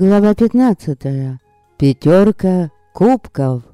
Глава 15. Пятерка кубков.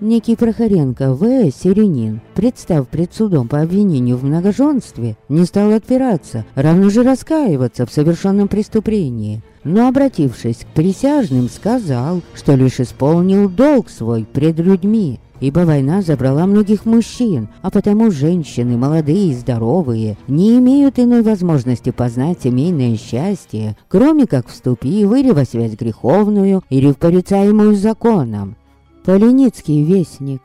Некий Прохоренко В. Сиренин, представ пред судом по обвинению в многоженстве, не стал отпираться, равно же раскаиваться в совершенном преступлении, но, обратившись к присяжным, сказал, что лишь исполнил долг свой пред людьми, ибо война забрала многих мужчин, а потому женщины, молодые и здоровые, не имеют иной возможности познать семейное счастье, кроме как вступив или во связь греховную, или в порицаемую законом. Поленицкий вестник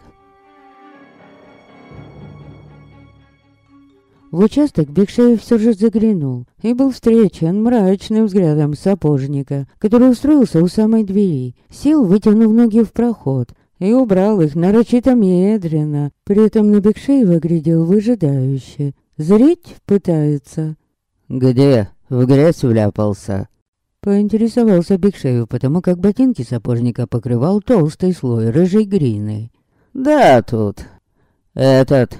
В участок Бекшеев все же заглянул и был встречен мрачным взглядом сапожника, который устроился у самой двери, сел, вытянув ноги в проход, и убрал их нарочито медленно. При этом на Бекшеева глядел выжидающе. Зрить пытается. «Где? В грязь вляпался?» Поинтересовался Бекшеев, потому как ботинки сапожника покрывал толстый слой рыжей грины. «Да, тут. Этот...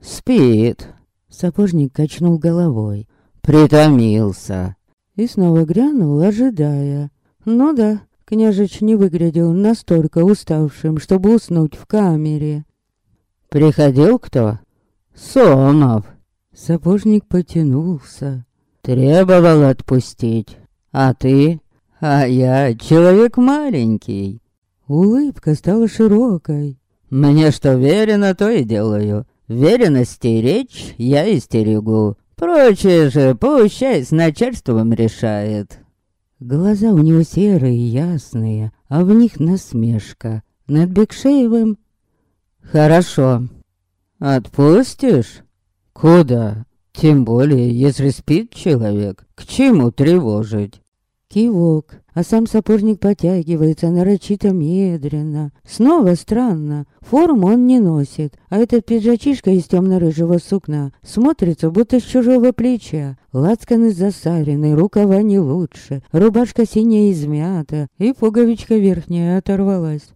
спит». Сапожник качнул головой. «Притомился». И снова грянул, ожидая. «Ну да, Княжич не выглядел настолько уставшим, чтобы уснуть в камере. «Приходил кто?» «Сомов». Сапожник потянулся. «Требовал отпустить. А ты?» «А я человек маленький». Улыбка стала широкой. «Мне что верено, то и делаю. Веренности речь я истерегу. Прочее же пущай с начальством решает». Глаза у него серые и ясные, а в них насмешка. Над Бекшеевым... Хорошо. Отпустишь? Куда? Тем более, если спит человек, к чему тревожить? Кивок, а сам сапожник потягивается нарочито медленно. Снова странно, форму он не носит, а этот пиджачишка из темно-рыжего сукна смотрится будто с чужого плеча. Лацканы засарены, рукава не лучше, рубашка синяя измята, и пуговичка верхняя оторвалась.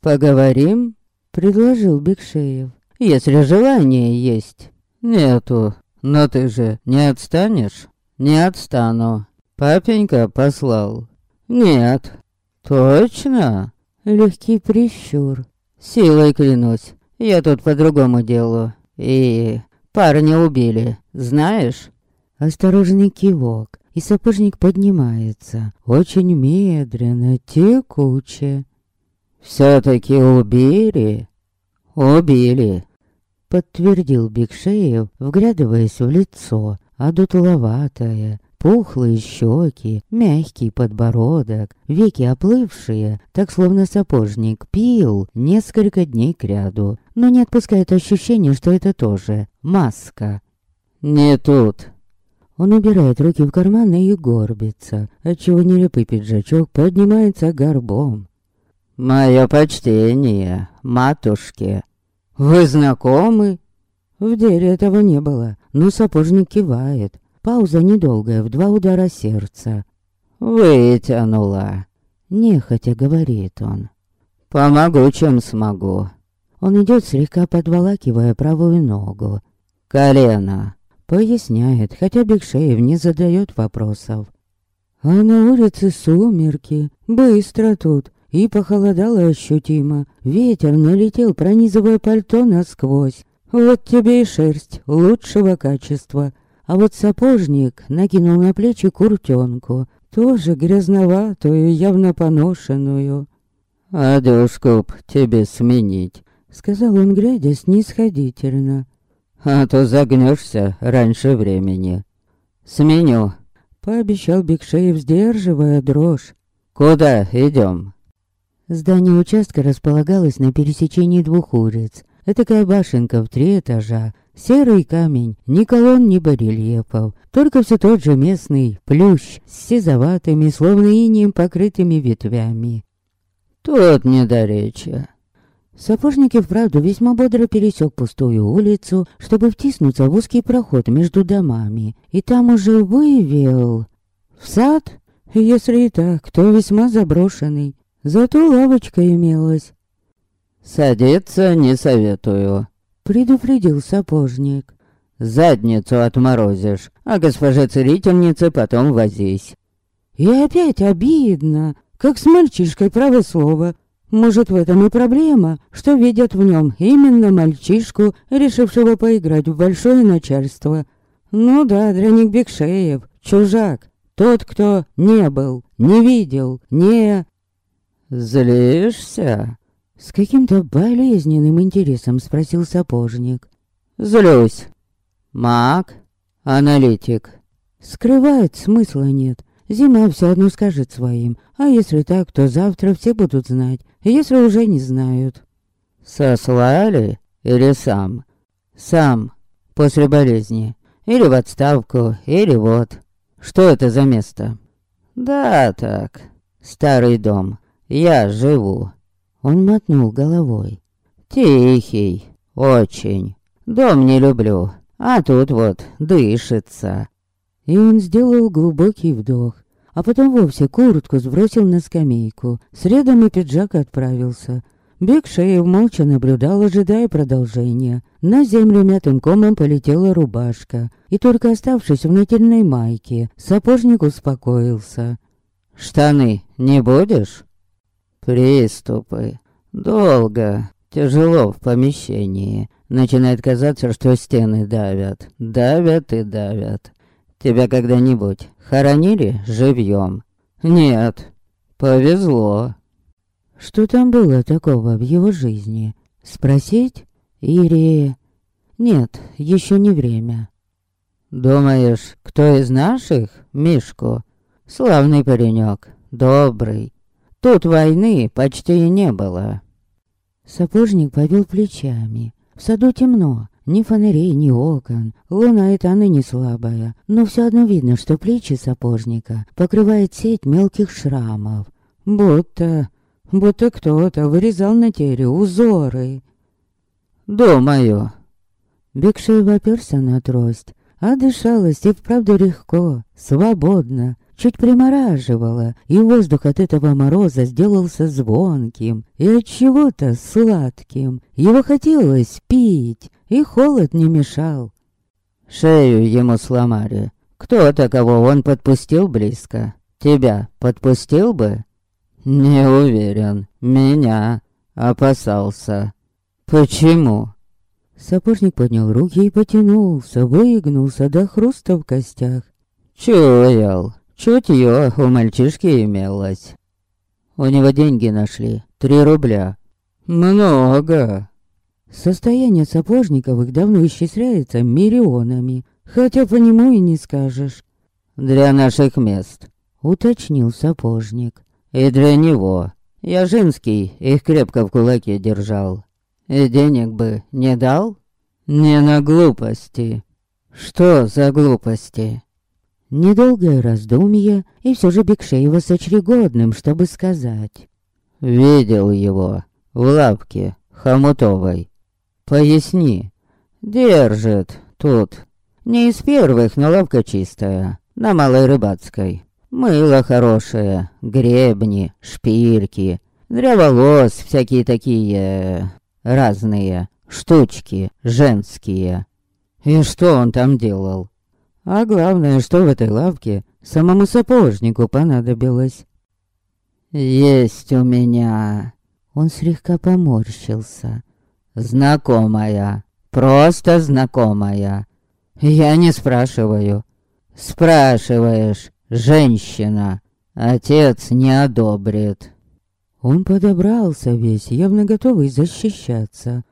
«Поговорим?» — предложил Бекшеев. «Если желание есть». «Нету, но ты же не отстанешь?» «Не отстану. Папенька послал. Нет. Точно? Легкий прищур. Силой клянусь. Я тут по другому делу. И парня убили, знаешь? Осторожный кивок, и сапожник поднимается. Очень медленно, текуче. Все-таки убили? Убили. Подтвердил Бекшеев, вглядываясь в лицо, одутловатое, Пухлые щеки, мягкий подбородок, веки оплывшие, так словно сапожник пил несколько дней кряду, но не отпускает ощущение, что это тоже маска. «Не тут!» Он убирает руки в карманы и горбится, отчего нелепый пиджачок поднимается горбом. «Мое почтение, матушке!» «Вы знакомы?» В деле этого не было, но сапожник кивает, Пауза недолгая, в два удара сердца. «Вытянула», — нехотя говорит он. «Помогу, чем смогу». Он идет слегка подволакивая правую ногу. «Колено», — поясняет, хотя Бекшеев не задает вопросов. А на улице сумерки, быстро тут, и похолодало ощутимо. Ветер налетел, пронизывая пальто насквозь. Вот тебе и шерсть лучшего качества. А вот сапожник накинул на плечи куртенку, тоже грязноватую, явно поношенную. «Одежку б тебе сменить», — сказал он, глядя снисходительно. «А то загнешься раньше времени». «Сменю», — пообещал Бекшеев, сдерживая дрожь. «Куда идем? Здание участка располагалось на пересечении двух улиц. Этакая башенка в три этажа, Серый камень, ни колонн, ни барельефов, только все тот же местный плющ с сизоватыми, словно инием покрытыми ветвями. Тут недоречие. Сапожник вправду весьма бодро пересек пустую улицу, чтобы втиснуться в узкий проход между домами, и там уже вывел... В сад? Если и так, то весьма заброшенный. Зато лавочка имелась. «Садиться не советую», предупредил сапожник. задницу отморозишь, а госпоже целительнице потом возись. И опять обидно, как с мальчишкой право слово. Может, в этом и проблема, что видят в нем именно мальчишку, решившего поиграть в большое начальство. Ну да, Драник Бекшеев, чужак, тот, кто не был, не видел, не... «Злишься?» С каким-то болезненным интересом спросил сапожник. «Злюсь. Маг? Аналитик?» Скрывать смысла нет. Зима все одно скажет своим. А если так, то завтра все будут знать, если уже не знают. Сослали? Или сам? Сам. После болезни. Или в отставку, или вот. Что это за место? Да, так. Старый дом. Я живу. Он мотнул головой. Тихий. Очень. Дом не люблю. А тут вот дышится. И он сделал глубокий вдох а потом вовсе куртку сбросил на скамейку, средом и пиджак отправился. Бег шеев молча наблюдал, ожидая продолжения. На землю мятым комом полетела рубашка, и только оставшись в нательной майке, сапожник успокоился. «Штаны не будешь?» «Приступы. Долго. Тяжело в помещении. Начинает казаться, что стены давят. Давят и давят. Тебя когда-нибудь хоронили живьем? Нет. Повезло. Что там было такого в его жизни? Спросить? Или... Нет, еще не время. Думаешь, кто из наших? Мишку. Славный паренек, добрый. Тут войны почти и не было. Сапожник повел плечами. В саду темно, ни фонарей, ни окон. Луна эта ныне слабая, но все одно видно, что плечи сапожника покрывает сеть мелких шрамов. Будто... будто кто-то вырезал на теле узоры. «Думаю». Бекшеев оперся на трость, а дышалось и вправду легко, свободно, чуть примораживало, и воздух от этого мороза сделался звонким и от чего-то сладким. Его хотелось пить, и холод не мешал. Шею ему сломали. Кто-то, кого он подпустил близко. Тебя подпустил бы? Не уверен. Меня опасался. Почему? Сапожник поднял руки и потянулся, выгнулся до хруста в костях. Чуял. Чутье у мальчишки имелось. У него деньги нашли. Три рубля. Много. Состояние Сапожниковых давно исчисляется миллионами, хотя по нему и не скажешь. «Для наших мест», — уточнил Сапожник. «И для него. Я женский, их крепко в кулаке держал. И денег бы не дал? Не на глупости». «Что за глупости?» Недолгое раздумье, и все же Бекшеева сочли годным, чтобы сказать. «Видел его в лавке хомутовой. Поясни. Держит тут. Не из первых, но лавка чистая. На Малой Рыбацкой. Мыло хорошее, гребни, шпильки. Для волос всякие такие... разные. Штучки женские. И что он там делал? А главное, что в этой лавке самому сапожнику понадобилось. «Есть у меня...» Он слегка поморщился. Знакомая. Просто знакомая. Я не спрашиваю. Спрашиваешь, женщина. Отец не одобрит. Он подобрался весь, явно готовый защищаться.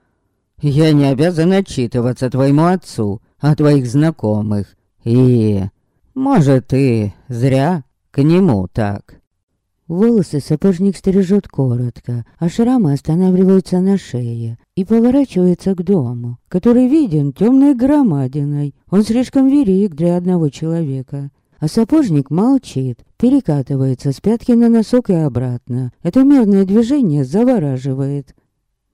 Я не обязан отчитываться твоему отцу о твоих знакомых. И, может, ты зря к нему так. Волосы сапожник стрижет коротко, а шрамы останавливаются на шее и поворачивается к дому, который виден темной громадиной. Он слишком велик для одного человека. А сапожник молчит, перекатывается с пятки на носок и обратно. Это мерное движение завораживает.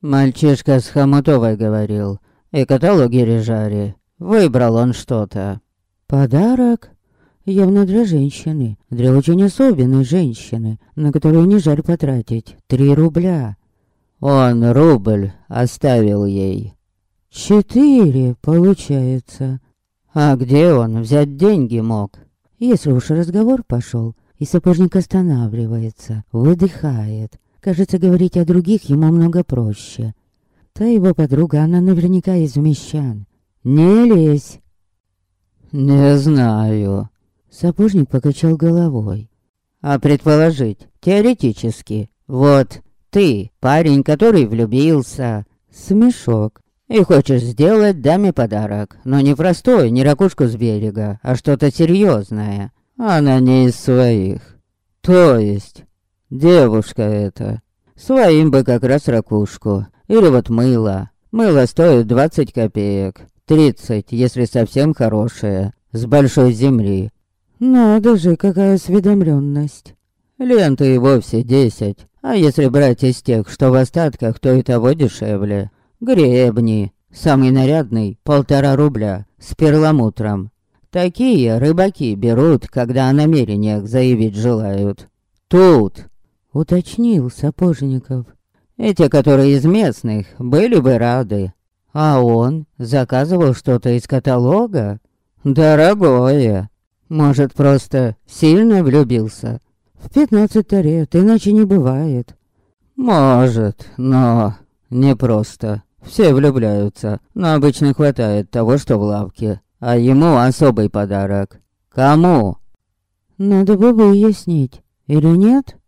Мальчишка с Хомутовой говорил, и каталоги режари. Выбрал он что-то. Подарок? Явно для женщины, для очень особенной женщины, на которую не жаль потратить три рубля. Он рубль оставил ей. Четыре, получается. А где он взять деньги мог? Если уж разговор пошел, и сапожник останавливается, выдыхает. Кажется, говорить о других ему много проще. Та его подруга, она наверняка из мещан. Не лезь. Не знаю. Сапожник покачал головой. А предположить, теоретически, вот ты, парень, который влюбился, смешок, и хочешь сделать даме подарок, но не простой, не ракушку с берега, а что-то серьезное. Она не из своих. То есть, девушка эта. Своим бы как раз ракушку. Или вот мыло. Мыло стоит 20 копеек. 30, если совсем хорошее. С большой земли. Надо же, какая осведомленность. Ленты и вовсе 10. А если брать из тех, что в остатках, то и того дешевле. Гребни. Самый нарядный — полтора рубля. С перламутром. Такие рыбаки берут, когда о намерениях заявить желают. Тут, уточнил Сапожников. Эти, которые из местных, были бы рады. А он заказывал что-то из каталога? Дорогое. Может, просто сильно влюбился? В пятнадцать лет, иначе не бывает. Может, но не просто. Все влюбляются, но обычно хватает того, что в лавке. А ему особый подарок. Кому? Надо бы выяснить. Или нет?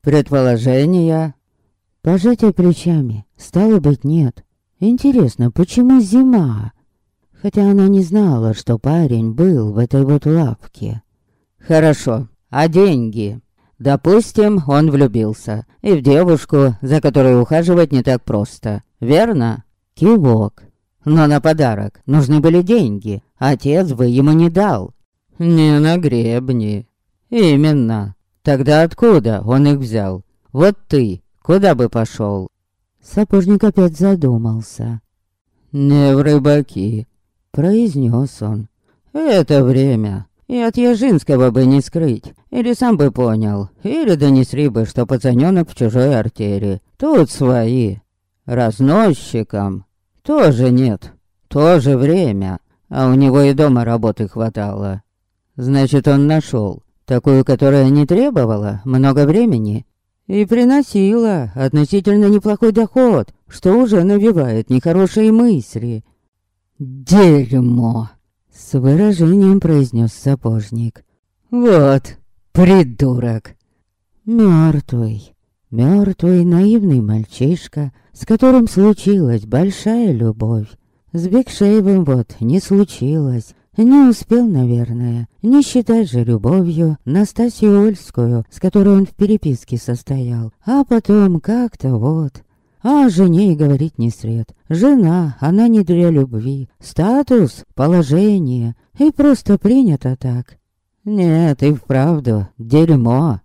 Предположения? Пожатие плечами. Стало быть, нет. Интересно, почему зима? Хотя она не знала, что парень был в этой вот лавке. Хорошо. А деньги? Допустим, он влюбился. И в девушку, за которой ухаживать не так просто. Верно? Кивок. Но на подарок нужны были деньги. Отец бы ему не дал. Не на гребни. Именно. Тогда откуда он их взял? Вот ты, куда бы пошел? Сапожник опять задумался. «Не в рыбаки», — произнес он. «Это время. И от Яжинского бы не скрыть. Или сам бы понял, или донесли бы, что пацанёнок в чужой артерии. Тут свои. Разносчикам тоже нет. Тоже время. А у него и дома работы хватало. Значит, он нашел такую, которая не требовала много времени и приносила относительно неплохой доход, что уже навевает нехорошие мысли. «Дерьмо!» — с выражением произнес сапожник. «Вот, придурок!» Мертвый, мертвый наивный мальчишка, с которым случилась большая любовь. С Бекшеевым вот не случилось, не успел, наверное, не считать же любовью Настасью Ольскую, с которой он в переписке состоял. А потом как-то вот... А о жене и говорить не сред. Жена, она не для любви. Статус, положение. И просто принято так. Нет, и вправду, дерьмо.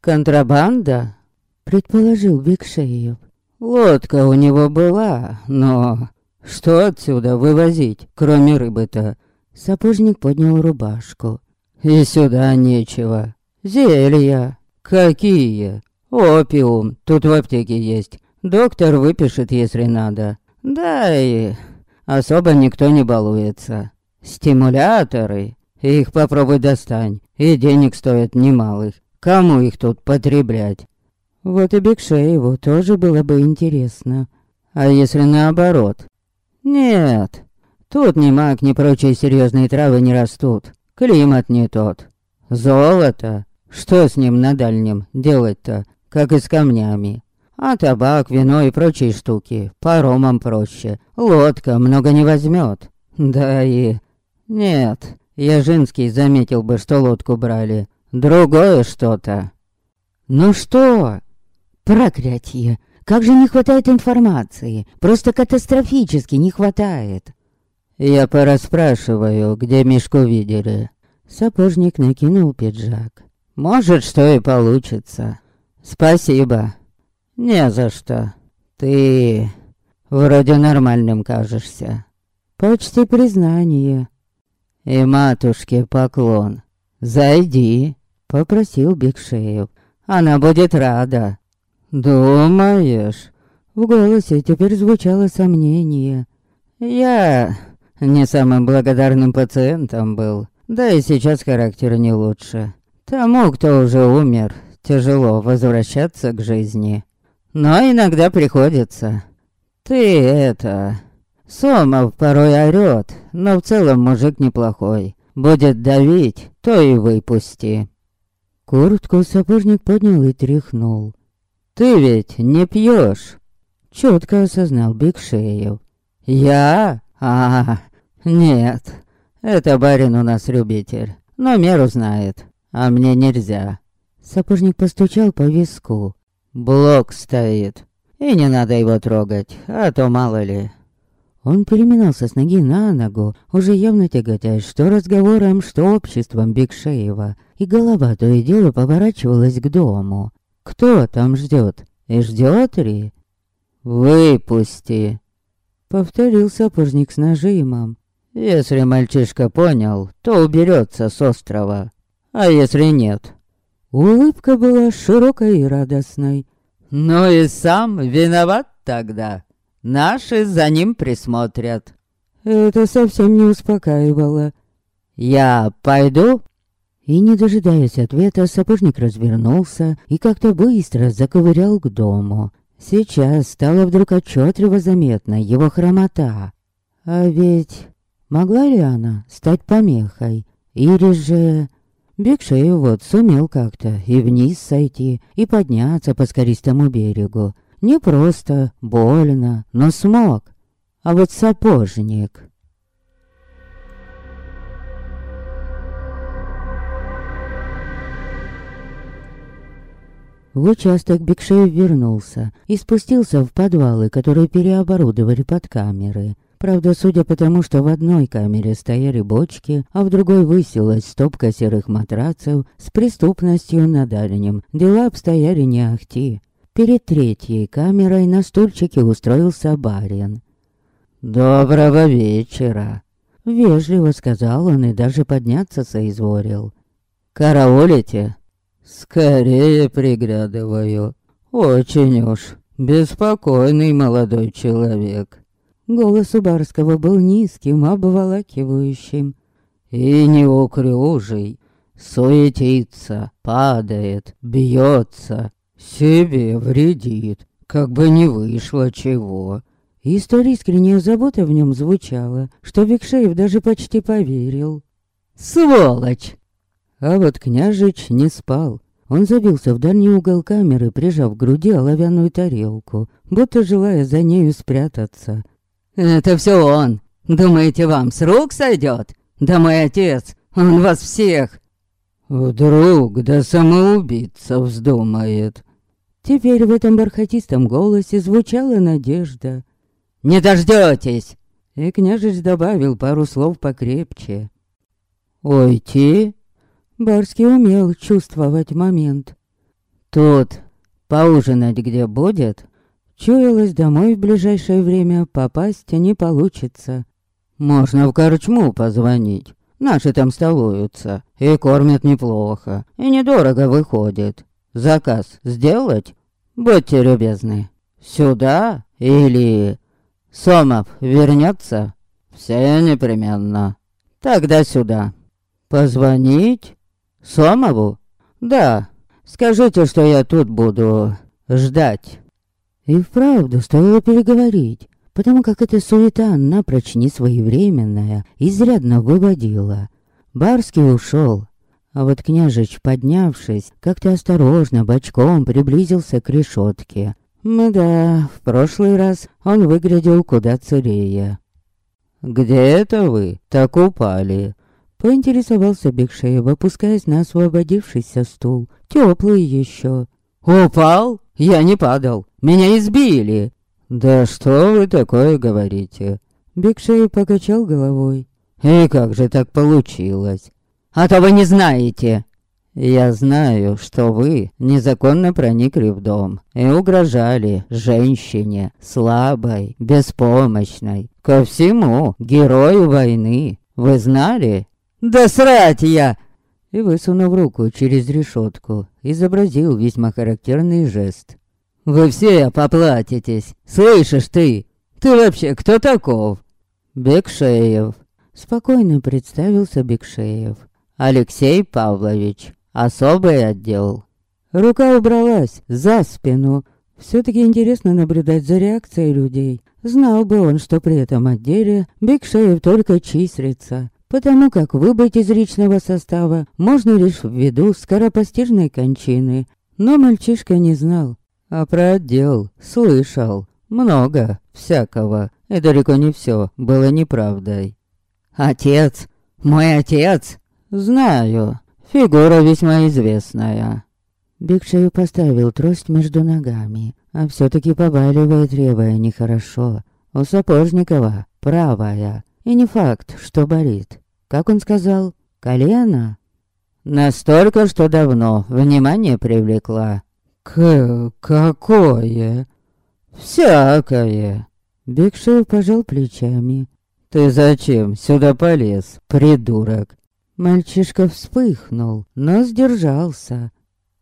Контрабанда? Предположил Бекшеев. Лодка у него была, но... Что отсюда вывозить, кроме рыбы-то? Сапожник поднял рубашку. И сюда нечего. Зелья. Какие? Опиум. Тут в аптеке есть. Доктор выпишет, если надо. Да и... Особо никто не балуется. Стимуляторы. Их попробуй достань. И денег стоят немалых. Кому их тут потреблять? Вот и Бекшееву тоже было бы интересно. А если наоборот? Нет, тут ни маг, ни прочие серьезные травы не растут. Климат не тот. Золото? Что с ним на дальнем делать-то, как и с камнями? А табак, вино и прочие штуки паромом проще. Лодка много не возьмет. Да и... Нет, Яжинский заметил бы, что лодку брали. Другое что-то. Ну что? Проклятье! Как же не хватает информации? Просто катастрофически не хватает. Я пораспрашиваю, где Мишку видели. Сапожник накинул пиджак. Может, что и получится. Спасибо. Не за что. Ты вроде нормальным кажешься. Почти признание. И матушке поклон. Зайди, попросил Бекшеев. Она будет рада. «Думаешь?» В голосе теперь звучало сомнение. «Я не самым благодарным пациентом был. Да и сейчас характер не лучше. Тому, кто уже умер, тяжело возвращаться к жизни. Но иногда приходится. Ты это... Сомов порой орёт, но в целом мужик неплохой. Будет давить, то и выпусти. Куртку сапожник поднял и тряхнул. Ты ведь не пьешь? Четко осознал Бигшеев. Я? А, нет. Это барин у нас любитель, но меру знает, а мне нельзя. Сапожник постучал по виску. Блок стоит, и не надо его трогать, а то мало ли. Он переминался с ноги на ногу, уже явно тяготясь что разговором, что обществом Бигшеева, и голова то и дело поворачивалась к дому. Кто там ждет? И ждет ли? «Выпусти!» Повторил сапожник с нажимом. «Если мальчишка понял, то уберется с острова. А если нет?» Улыбка была широкой и радостной. «Ну и сам виноват тогда!» Наши за ним присмотрят. Это совсем не успокаивало. Я пойду? И, не дожидаясь ответа, сапожник развернулся и как-то быстро заковырял к дому. Сейчас стало вдруг отчетливо заметна его хромота. А ведь могла ли она стать помехой? Или же... Бекшеев вот сумел как-то и вниз сойти, и подняться по скористому берегу. Не просто, больно, но смог. А вот сапожник... В участок Бекшеев вернулся и спустился в подвалы, которые переоборудовали под камеры. Правда, судя по тому, что в одной камере стояли бочки, а в другой высилась стопка серых матрацев с преступностью на дальнем, дела обстояли не ахти. Перед третьей камерой на стульчике устроился барин. «Доброго вечера!» Вежливо сказал он и даже подняться соизволил. «Караулите?» «Скорее приглядываю. Очень уж беспокойный молодой человек». Голос у Барского был низким, обволакивающим. «И неуклюжий. Суетится, падает, бьется, себе вредит, как бы не вышло чего. И столь искренняя забота в нем звучала, что Викшеев даже почти поверил. «Сволочь!» А вот княжич не спал. Он забился в дальний угол камеры, прижав к груди оловянную тарелку, будто желая за нею спрятаться. «Это все он! Думаете, вам с рук сойдет? Да мой отец, он вас всех!» «Вдруг да самоубийца вздумает!» Теперь в этом бархатистом голосе звучала надежда. «Не дождетесь!» И княжич добавил пару слов покрепче. «Уйти?» Барский умел чувствовать момент. «Тут поужинать где будет?» Чуялось, домой в ближайшее время попасть не получится. «Можно в корчму позвонить. Наши там столуются и кормят неплохо, и недорого выходит. Заказ сделать? Будьте любезны. Сюда или... Сомов вернется? Все непременно. Тогда сюда. Позвонить? Сомову? Да. Скажите, что я тут буду ждать. И вправду стоило переговорить, потому как эта суета напрочь не своевременная, изрядно выводила. Барский ушел, а вот княжич, поднявшись, как-то осторожно, бочком приблизился к решетке. Да, в прошлый раз он выглядел куда целее. «Где это вы так упали?» Поинтересовался Бекшеев, опускаясь на освободившийся стул. Теплый еще. «Упал? Я не падал. Меня избили!» «Да что вы такое говорите?» Бекшеев покачал головой. «И как же так получилось? а то вы не знаете». «Я знаю, что вы незаконно проникли в дом и угрожали женщине, слабой, беспомощной, ко всему герою войны. Вы знали?» «Да срать я!» И, высунув руку через решетку, изобразил весьма характерный жест. «Вы все поплатитесь, слышишь ты? Ты вообще кто таков?» «Бекшеев», спокойно представился Бекшеев. «Алексей Павлович, особый отдел». Рука убралась за спину. Все-таки интересно наблюдать за реакцией людей. Знал бы он, что при этом отделе Бекшеев только числится, потому как выбыть из личного состава можно лишь ввиду скоропостижной кончины. Но мальчишка не знал, а про отдел слышал. Много всякого, и далеко не все было неправдой. «Отец! Мой отец!» «Знаю. Фигура весьма известная». Бигшею поставил трость между ногами, а все-таки побаливает левая нехорошо. У Сапожникова правая, и не факт, что болит. Как он сказал, колено? Настолько, что давно внимание привлекла. К... какое? Всякое. Бекшеев пожал плечами. Ты зачем сюда полез, придурок? Мальчишка вспыхнул, но сдержался.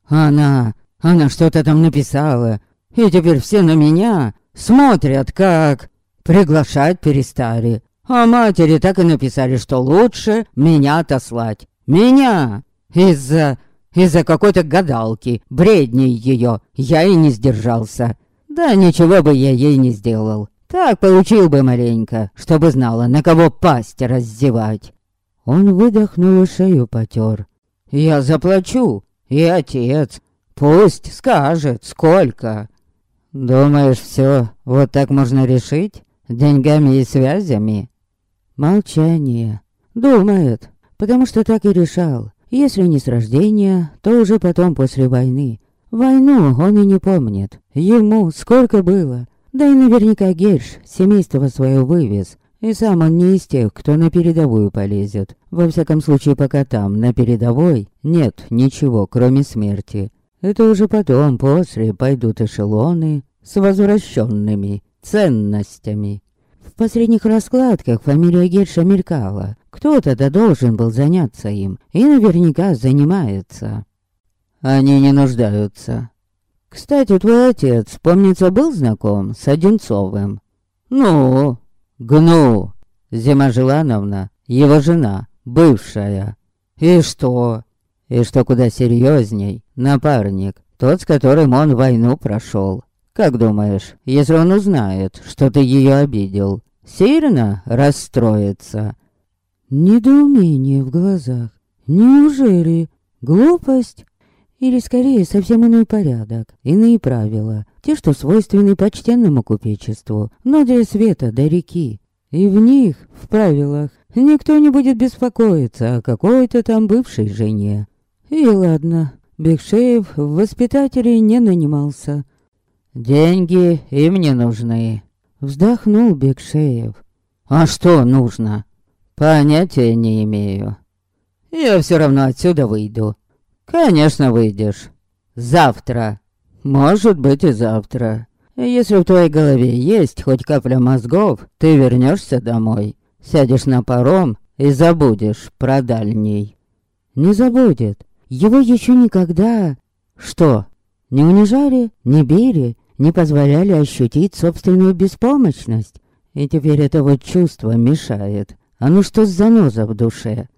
Она, она что-то там написала, и теперь все на меня смотрят как... Приглашать перестали. А матери так и написали, что лучше меня отослать. Меня! Из-за... из-за какой-то гадалки, бредней ее, я и не сдержался. Да ничего бы я ей не сделал. Так получил бы маленько, чтобы знала, на кого пасть раздевать. Он выдохнул и шею потер. Я заплачу, и отец. Пусть скажет, сколько. Думаешь, все вот так можно решить? Деньгами и связями? Молчание. Думает, потому что так и решал. Если не с рождения, то уже потом после войны. Войну он и не помнит. Ему сколько было. Да и наверняка Герш семейство свое вывез. И сам он не из тех, кто на передовую полезет. Во всяком случае, пока там, на передовой, нет ничего, кроме смерти. Это уже потом, после, пойдут эшелоны с возвращенными ценностями. В последних раскладках фамилия Герша мелькала. Кто-то да должен был заняться им, и наверняка занимается. Они не нуждаются. Кстати, твой отец, помнится, был знаком с Одинцовым? Ну, гну. Зима Желановна, его жена, бывшая. И что? И что куда серьезней, напарник, тот, с которым он войну прошел. Как думаешь, если он узнает, что ты ее обидел, сильно расстроится?» Недоумение в глазах. Неужели глупость? Или скорее совсем иной порядок, иные правила, те, что свойственны почтенному купечеству, но для света до реки. И в них, в правилах, никто не будет беспокоиться о какой-то там бывшей жене. И ладно, Бекшеев в воспитателей не нанимался, Деньги им не нужны. Вздохнул Бекшеев. А что нужно? Понятия не имею. Я все равно отсюда выйду. Конечно, выйдешь. Завтра. Может быть и завтра. Если в твоей голове есть хоть капля мозгов, ты вернешься домой, сядешь на паром и забудешь про дальний. Не забудет. Его еще никогда... Что? Не унижали, не били, не позволяли ощутить собственную беспомощность. И теперь это вот чувство мешает. А ну что с заноза в душе?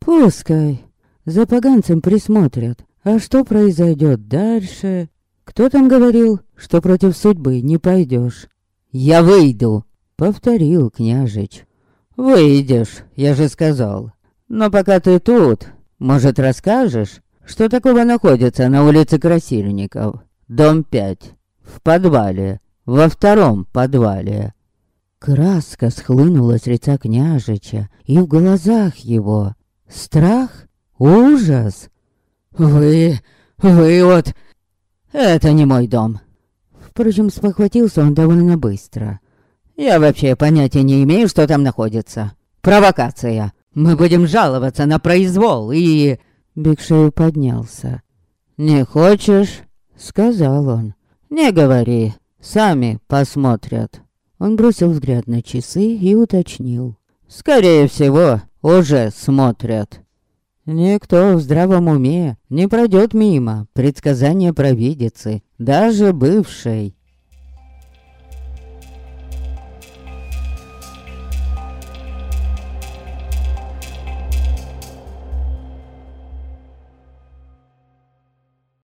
Пускай. За поганцем присмотрят. А что произойдет дальше? Кто там говорил, что против судьбы не пойдешь? «Я выйду», — повторил княжич. «Выйдешь, я же сказал. Но пока ты тут, может, расскажешь, что такого находится на улице Красильников, дом 5?» В подвале. Во втором подвале. Краска схлынула с лица княжича, и в глазах его страх, ужас. «Вы... вы вот... это не мой дом». Впрочем, спохватился он довольно быстро. «Я вообще понятия не имею, что там находится. Провокация. Мы будем жаловаться на произвол и...» Бигшею поднялся. «Не хочешь?» — сказал он. «Не говори, сами посмотрят». Он бросил взгляд на часы и уточнил. «Скорее всего, уже смотрят». Никто в здравом уме не пройдет мимо предсказания провидицы, даже бывшей.